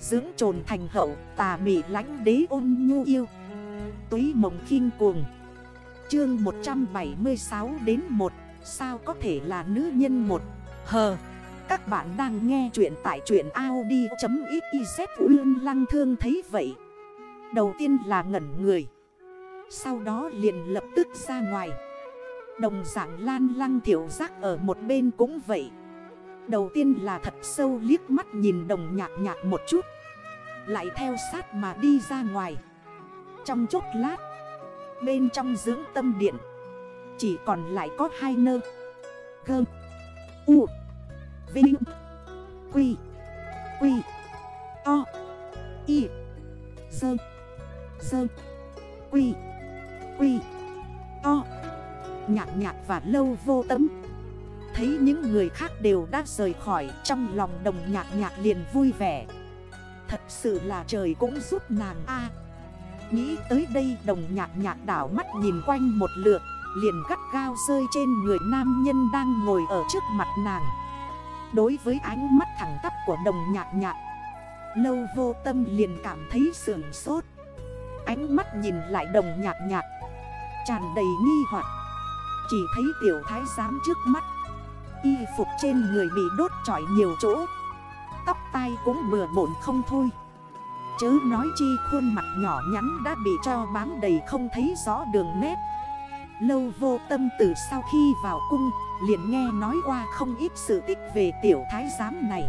Dưỡng trồn thành hậu, tà mị lánh đế ôn nhu yêu. Túy mộng khinh cuồng. Chương 176 đến 1 Sao có thể là nữ nhân một? Hờ, Các bạn đang nghe chuyện tại chuyện Audi.xyz Uyên lăng thương thấy vậy. Đầu tiên là ngẩn người. Sau đó liền lập tức ra ngoài. Đồng dạng lan lăng thiểu giác ở một bên cũng vậy. Đầu tiên là thật sâu liếc mắt nhìn đồng nhạc nhạc một chút. Lại theo sát mà đi ra ngoài. Trong chốc lát, Bên trong dưỡng tâm điện, Chỉ còn lại có hai nơ. Gơm U, Vinh, Quy Quy, To, Y, Dơ Dơ, Quy Quy, To. Nhạc nhạc và lâu vô tâm Thấy những người khác đều đã rời khỏi Trong lòng đồng nhạc nhạc liền vui vẻ. Thật sự là trời cũng giúp nàng a. Nghĩ tới đây đồng nhạc nhạc đảo mắt nhìn quanh một lượt, Liền gắt gao rơi trên người nam nhân đang ngồi ở trước mặt nàng. Đối với ánh mắt thẳng tắp của đồng nhạc nhạc, Lâu vô tâm liền cảm thấy sườn sốt. Ánh mắt nhìn lại đồng nhạc nhạc, Tràn đầy nghi hoặc. Chỉ thấy tiểu thái giám trước mắt Y phục trên người bị đốt trọi nhiều chỗ. Tóc tai cũng bừa bộn không thôi. Chớ nói chi khuôn mặt nhỏ nhắn đã bị cho bám đầy không thấy rõ đường nét. Lâu vô tâm từ sau khi vào cung, liền nghe nói qua không ít sự tích về tiểu thái giám này.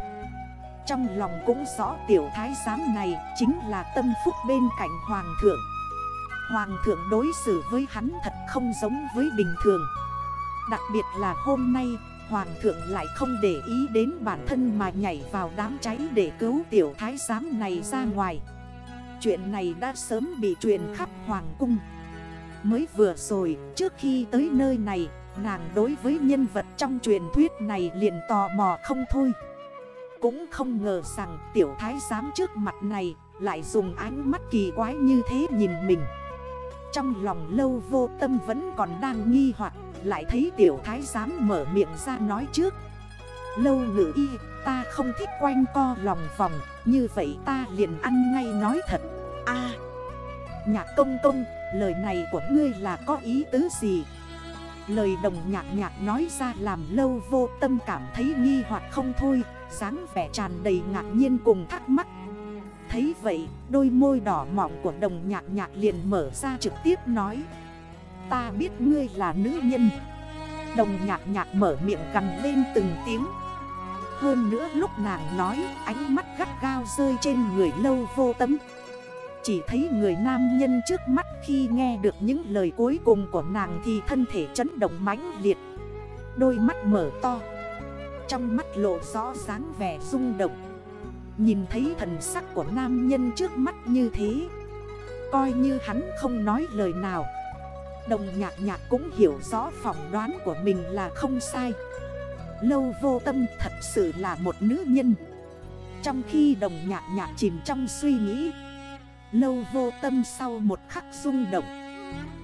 Trong lòng cũng rõ tiểu thái giám này chính là tâm phúc bên cạnh hoàng thượng. Hoàng thượng đối xử với hắn thật không giống với bình thường. Đặc biệt là hôm nay Hoàng thượng lại không để ý đến bản thân mà nhảy vào đám cháy để cứu tiểu thái giám này ra ngoài. Chuyện này đã sớm bị truyền khắp Hoàng cung. Mới vừa rồi, trước khi tới nơi này, Nàng đối với nhân vật trong truyền thuyết này liền tò mò không thôi. Cũng không ngờ rằng tiểu thái giám trước mặt này Lại dùng ánh mắt kỳ quái như thế nhìn mình. Trong lòng lâu vô tâm vẫn còn đang nghi hoặc. Lại thấy tiểu thái giám mở miệng ra nói trước. Lâu ngữ y ta không thích quanh co lòng vòng Như vậy ta liền ăn ngay nói thật. A. À, Nhạc công công Lời này của ngươi là có ý tứ gì? Lời đồng nhạc nhạc nói ra làm lâu vô tâm cảm thấy nghi hoặc không thôi dáng vẻ tràn đầy ngạc nhiên cùng thắc mắc. Thấy vậy đôi môi đỏ mọng của đồng nhạc nhạc liền mở ra trực tiếp nói. Ta biết ngươi là nữ nhân. Đồng nhạc nhạc mở miệng cằn lên từng tiếng. Hơn nữa lúc nàng nói, ánh mắt gắt gao rơi trên người lâu vô tâm chỉ thấy người nam nhân trước mắt khi nghe được những lời cuối cùng của nàng thì thân thể chấn động mãnh liệt. Đôi mắt mở to. Trong mắt lộ rõ dáng vẻ rung động. Nhìn thấy thần sắc của nam nhân trước mắt như thế, Coi như hắn không nói lời nào. Đồng nhạc nhạc cũng hiểu rõ phỏng đoán của mình là không sai. Lâu vô tâm thật sự là một nữ nhân. Trong khi đồng nhạc nhạc chìm trong suy nghĩ, Lâu vô tâm sau một khắc rung động,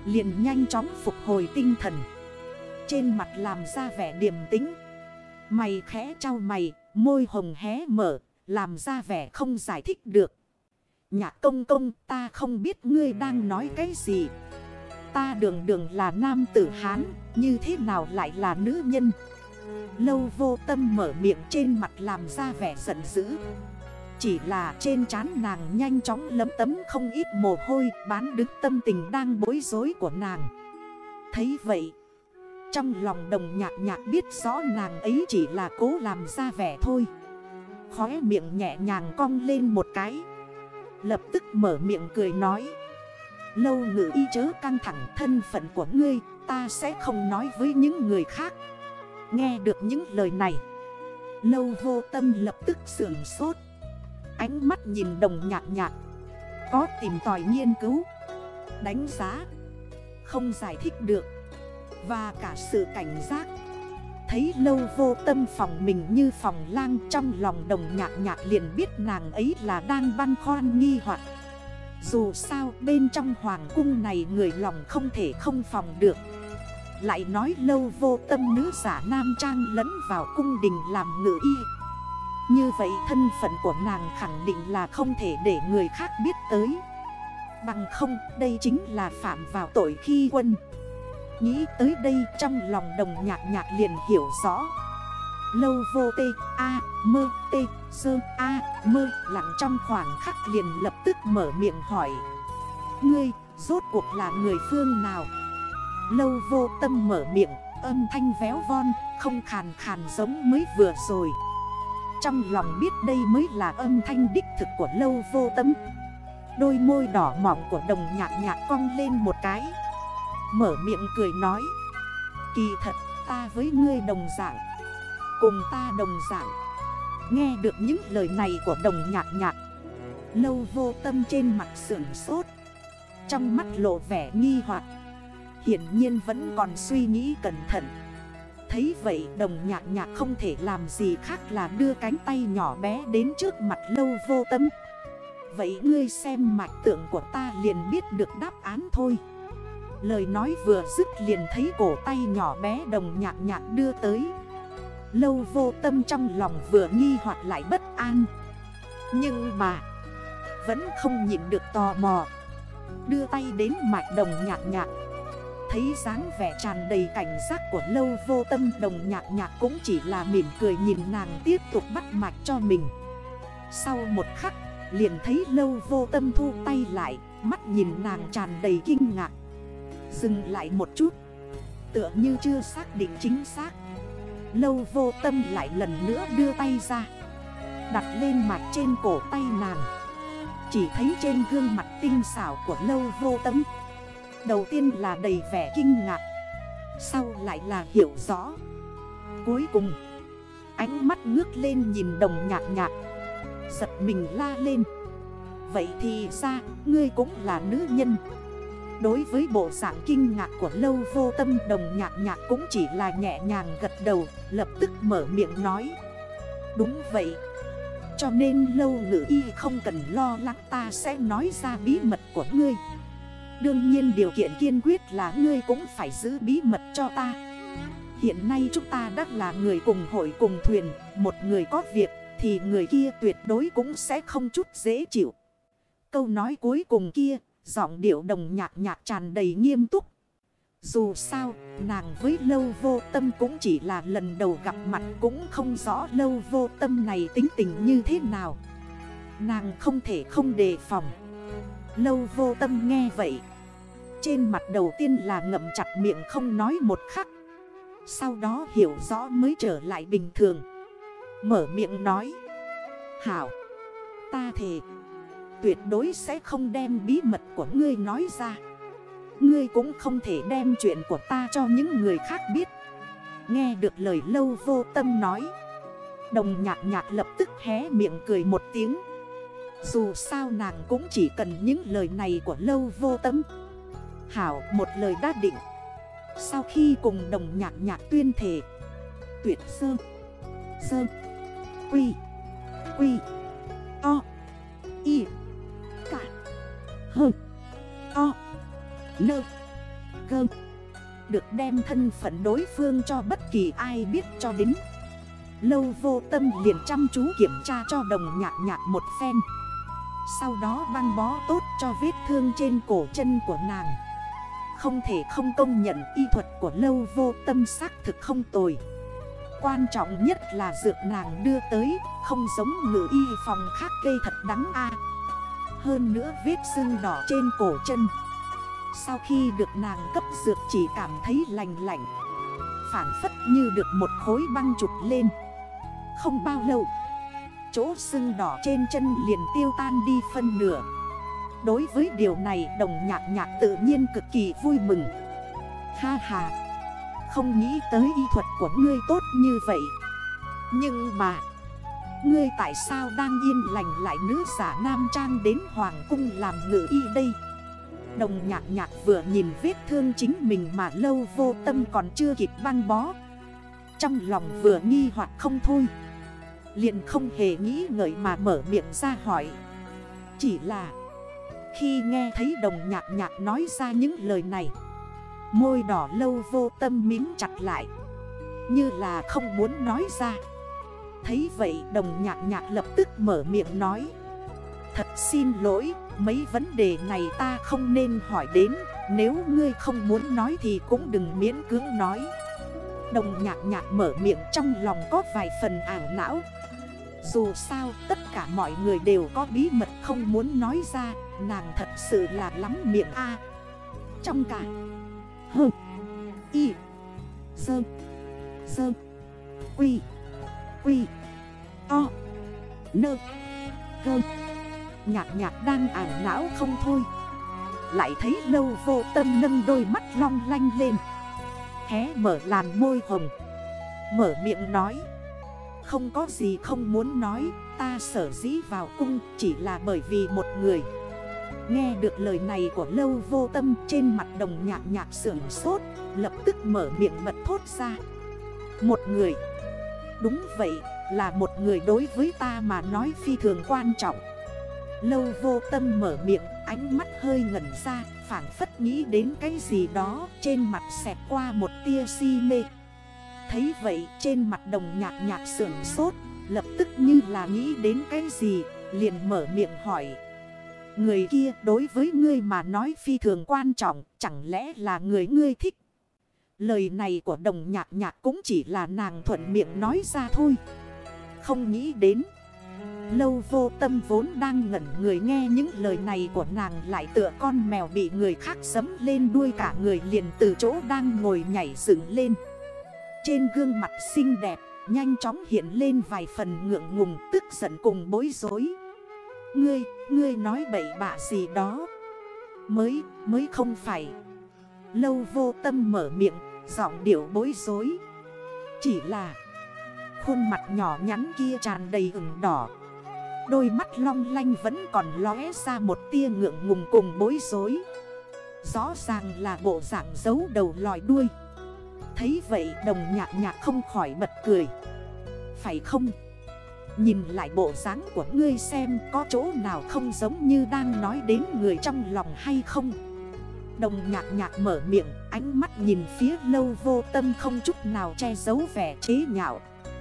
Liền nhanh chóng phục hồi tinh thần. Trên mặt làm ra vẻ điềm tính Mày khẽ trao mày, Môi hồng hé mở, Làm ra vẻ không giải thích được. Nhạc công công, ta không biết ngươi đang nói cái gì. Ta đường đường là nam tử Hán, Như thế nào lại là nữ nhân? Lâu vô tâm mở miệng trên mặt làm ra vẻ giận dữ. Chỉ là trên trán nàng nhanh chóng lấm tấm không ít mồ hôi, bán đứng tâm tình đang bối rối của nàng. Thấy vậy, Trong lòng đồng nhạc nhạc biết rõ nàng ấy chỉ là cố làm ra vẻ thôi. Khóe miệng nhẹ nhàng cong lên một cái, Lập tức mở miệng cười nói Lâu ngự y chớ căng thẳng thân phận của ngươi, Ta sẽ không nói với những người khác. Nghe được những lời này, Lâu vô tâm lập tức sưởng sốt. Ánh mắt nhìn đồng nhạt nhạt Có tìm tòi nghiên cứu, Đánh giá, Không giải thích được. Và cả sự cảnh giác, Thấy lâu vô tâm phòng mình như phòng lang Trong lòng đồng nhạc nhạc liền biết nàng ấy là đang băn khoan nghi hoặc. Dù sao, bên trong hoàng cung này người lòng không thể không phòng được. Lại nói lâu vô tâm nữ giả nam trang lẫn vào cung đình làm ngự y. Như vậy thân phận của nàng khẳng định là không thể để người khác biết tới. Bằng không, đây chính là phạm vào tội khi quân. Nghĩ tới đây trong lòng đồng nhạc nhạc liền hiểu rõ. Lâu vô tê, a, mơ tê, sơ, a, mơ, lặng trong khoảng khắc liền lập tức mở miệng hỏi. Ngươi, rốt cuộc là người phương nào? Lâu vô tâm mở miệng, âm thanh véo von, Không khàn khàn giống mới vừa rồi. Trong lòng biết đây mới là âm thanh đích thực của lâu vô tâm. Đôi môi đỏ mỏng của đồng nhạc nhạc cong lên một cái. Mở miệng cười nói. Kỳ thật, ta với ngươi đồng dạng Cùng ta đồng dạng. Nghe được những lời này của đồng nhạc nhạc, Lâu vô tâm trên mặt sưởng sốt, Trong mắt lộ vẻ nghi hoặc, Hiển nhiên vẫn còn suy nghĩ cẩn thận. Thấy vậy, đồng nhạc nhạc không thể làm gì khác là đưa cánh tay nhỏ bé đến trước mặt lâu vô tâm. Vậy ngươi xem mạch tượng của ta liền biết được đáp án thôi. Lời nói vừa dứt liền thấy cổ tay nhỏ bé đồng nhạc nhạc đưa tới. Lâu vô tâm trong lòng vừa nghi hoặc lại bất an. Nhưng mà, Vẫn không nhịn được tò mò. Đưa tay đến mạch đồng nhạc nhạc. Thấy dáng vẻ tràn đầy cảnh giác của lâu vô tâm, đồng nhạc nhạc cũng chỉ là mỉm cười nhìn nàng tiếp tục bắt mạch cho mình. Sau một khắc, liền thấy lâu vô tâm thu tay lại, Mắt nhìn nàng tràn đầy kinh ngạc. Dừng lại một chút. Tựa như chưa xác định chính xác. Lâu vô tâm lại lần nữa đưa tay ra. Đặt lên mặt trên cổ tay nàng. Chỉ thấy trên gương mặt tinh xảo của lâu vô tâm. Đầu tiên là đầy vẻ kinh ngạc. Sau lại là hiểu rõ. Cuối cùng, Ánh mắt ngước lên nhìn đồng nhạc nhạc. Giật mình la lên. Vậy thì ra, ngươi cũng là nữ nhân. Đối với bộ dạng kinh ngạc của lâu vô tâm, đồng nhạc nhạc cũng chỉ là nhẹ nhàng gật đầu, Lập tức mở miệng nói. Đúng vậy. Cho nên lâu ngữ y không cần lo lắng, ta sẽ nói ra bí mật của ngươi. Đương nhiên điều kiện kiên quyết là ngươi cũng phải giữ bí mật cho ta. Hiện nay chúng ta đã là người cùng hội cùng thuyền, Một người có việc thì người kia tuyệt đối cũng sẽ không chút dễ chịu. Câu nói cuối cùng kia. Giọng điệu đồng nhạc nhạc tràn đầy nghiêm túc. Dù sao, nàng với lâu vô tâm cũng chỉ là lần đầu gặp mặt cũng không rõ lâu vô tâm này tính tình như thế nào. Nàng không thể không đề phòng. Lâu vô tâm nghe vậy Trên mặt đầu tiên là ngậm chặt miệng không nói một khắc. Sau đó hiểu rõ mới trở lại bình thường. Mở miệng nói Hảo Ta thề Tuyệt đối sẽ không đem bí mật của ngươi nói ra. Ngươi cũng không thể đem chuyện của ta cho những người khác biết. Nghe được lời lâu vô tâm nói, Đồng nhạc nhạc lập tức hé miệng cười một tiếng. Dù sao nàng cũng chỉ cần những lời này của lâu vô tâm. Hảo, một lời đã định. Sau khi cùng đồng nhạc nhạc tuyên thể Tuyệt sơ Sơ, Quy Quy To Y. Hơ To. Nơ. Cơ, Được đem thân phận đối phương cho bất kỳ ai biết cho đến. Lâu vô tâm liền chăm chú kiểm tra cho đồng nhạc nhạc một phen. Sau đó băng bó tốt cho vết thương trên cổ chân của nàng. Không thể không công nhận y thuật của lâu vô tâm xác thực không tồi. Quan trọng nhất là dược nàng đưa tới Không giống ngự y phòng khác gây thật đắng a. Hơn nữa vết sưng đỏ trên cổ chân. Sau khi được nàng cấp dược chỉ cảm thấy lành lạnh, Phản phất như được một khối băng trục lên. Không bao lâu, Chỗ sưng đỏ trên chân liền tiêu tan đi phân nửa. Đối với điều này, đồng nhạc nhạc tự nhiên cực kỳ vui mừng. Ha ha, không nghĩ tới y thuật của ngươi tốt như vậy. Nhưng mà Ngươi tại sao đang yên lành lại nữ giả nam trang đến hoàng cung làm ngự y đây? Đồng nhạc nhạc vừa nhìn vết thương chính mình mà lâu vô tâm còn chưa kịp băng bó. Trong lòng vừa nghi hoặc không thôi. Liền không hề nghĩ ngợi mà mở miệng ra hỏi. Chỉ là, Khi nghe thấy đồng nhạc nhạc nói ra những lời này, Môi đỏ lâu vô tâm mím chặt lại. Như là không muốn nói ra. Thấy vậy đồng nhạc nhạc lập tức mở miệng nói. Thật xin lỗi, mấy vấn đề này ta không nên hỏi đến Nếu ngươi không muốn nói thì cũng đừng miễn cưỡng nói. Đồng nhạc nhạc mở miệng trong lòng có vài phần ảo não. Dù sao tất cả mọi người đều có bí mật không muốn nói ra Nàng thật sự là lắm miệng A. Trong cả Hơ Y Sơ Sơ Quy. Quy. To. Nơ. Gơ Nhạc nhạc đang ảo não không thôi. Lại thấy lâu vô tâm nâng đôi mắt long lanh lên. Hé mở làn môi hồng. Mở miệng nói. Không có gì không muốn nói, Ta sở dĩ vào cung chỉ là bởi vì một người. Nghe được lời này của lâu vô tâm trên mặt đồng nhạc nhạc sưởng sốt, Lập tức mở miệng mật thốt ra. Một người. Đúng vậy, là một người đối với ta mà nói phi thường quan trọng. Lâu vô tâm mở miệng, ánh mắt hơi ngẩn ra Phản phất nghĩ đến cái gì đó Trên mặt xẹt qua một tia si mê. Thấy vậy, trên mặt đồng nhạc nhạc sưởng sốt, Lập tức như là nghĩ đến cái gì, Liền mở miệng hỏi. Người kia đối với ngươi mà nói phi thường quan trọng, Chẳng lẽ là người ngươi thích Lời này của đồng nhạc nhạc cũng chỉ là nàng thuận miệng nói ra thôi Không nghĩ đến Lâu vô tâm vốn đang ngẩn người nghe những lời này của nàng lại tựa con mèo bị người khác sấm lên đuôi cả người liền từ chỗ đang ngồi nhảy dựng lên. Trên gương mặt xinh đẹp, nhanh chóng hiện lên vài phần ngượng ngùng tức giận cùng bối rối. Ngươi, ngươi nói bậy bạ gì đó. Mới, mới không phải. Lâu vô tâm mở miệng, giọng điệu bối rối. Chỉ là khuôn mặt nhỏ nhắn kia tràn đầy ửng đỏ. Đôi mắt long lanh vẫn còn lóe ra một tia ngượng ngùng cùng bối rối Rõ ràng là bộ dạng giấu đầu lòi đuôi Thấy vậy đồng nhạc nhạc không khỏi bật cười Phải không? Nhìn lại bộ dáng của ngươi xem có chỗ nào không giống như đang nói đến người trong lòng hay không Đồng nhạc nhạc mở miệng, ánh mắt nhìn phía lâu vô tâm không chút nào che giấu vẻ chế nhạo.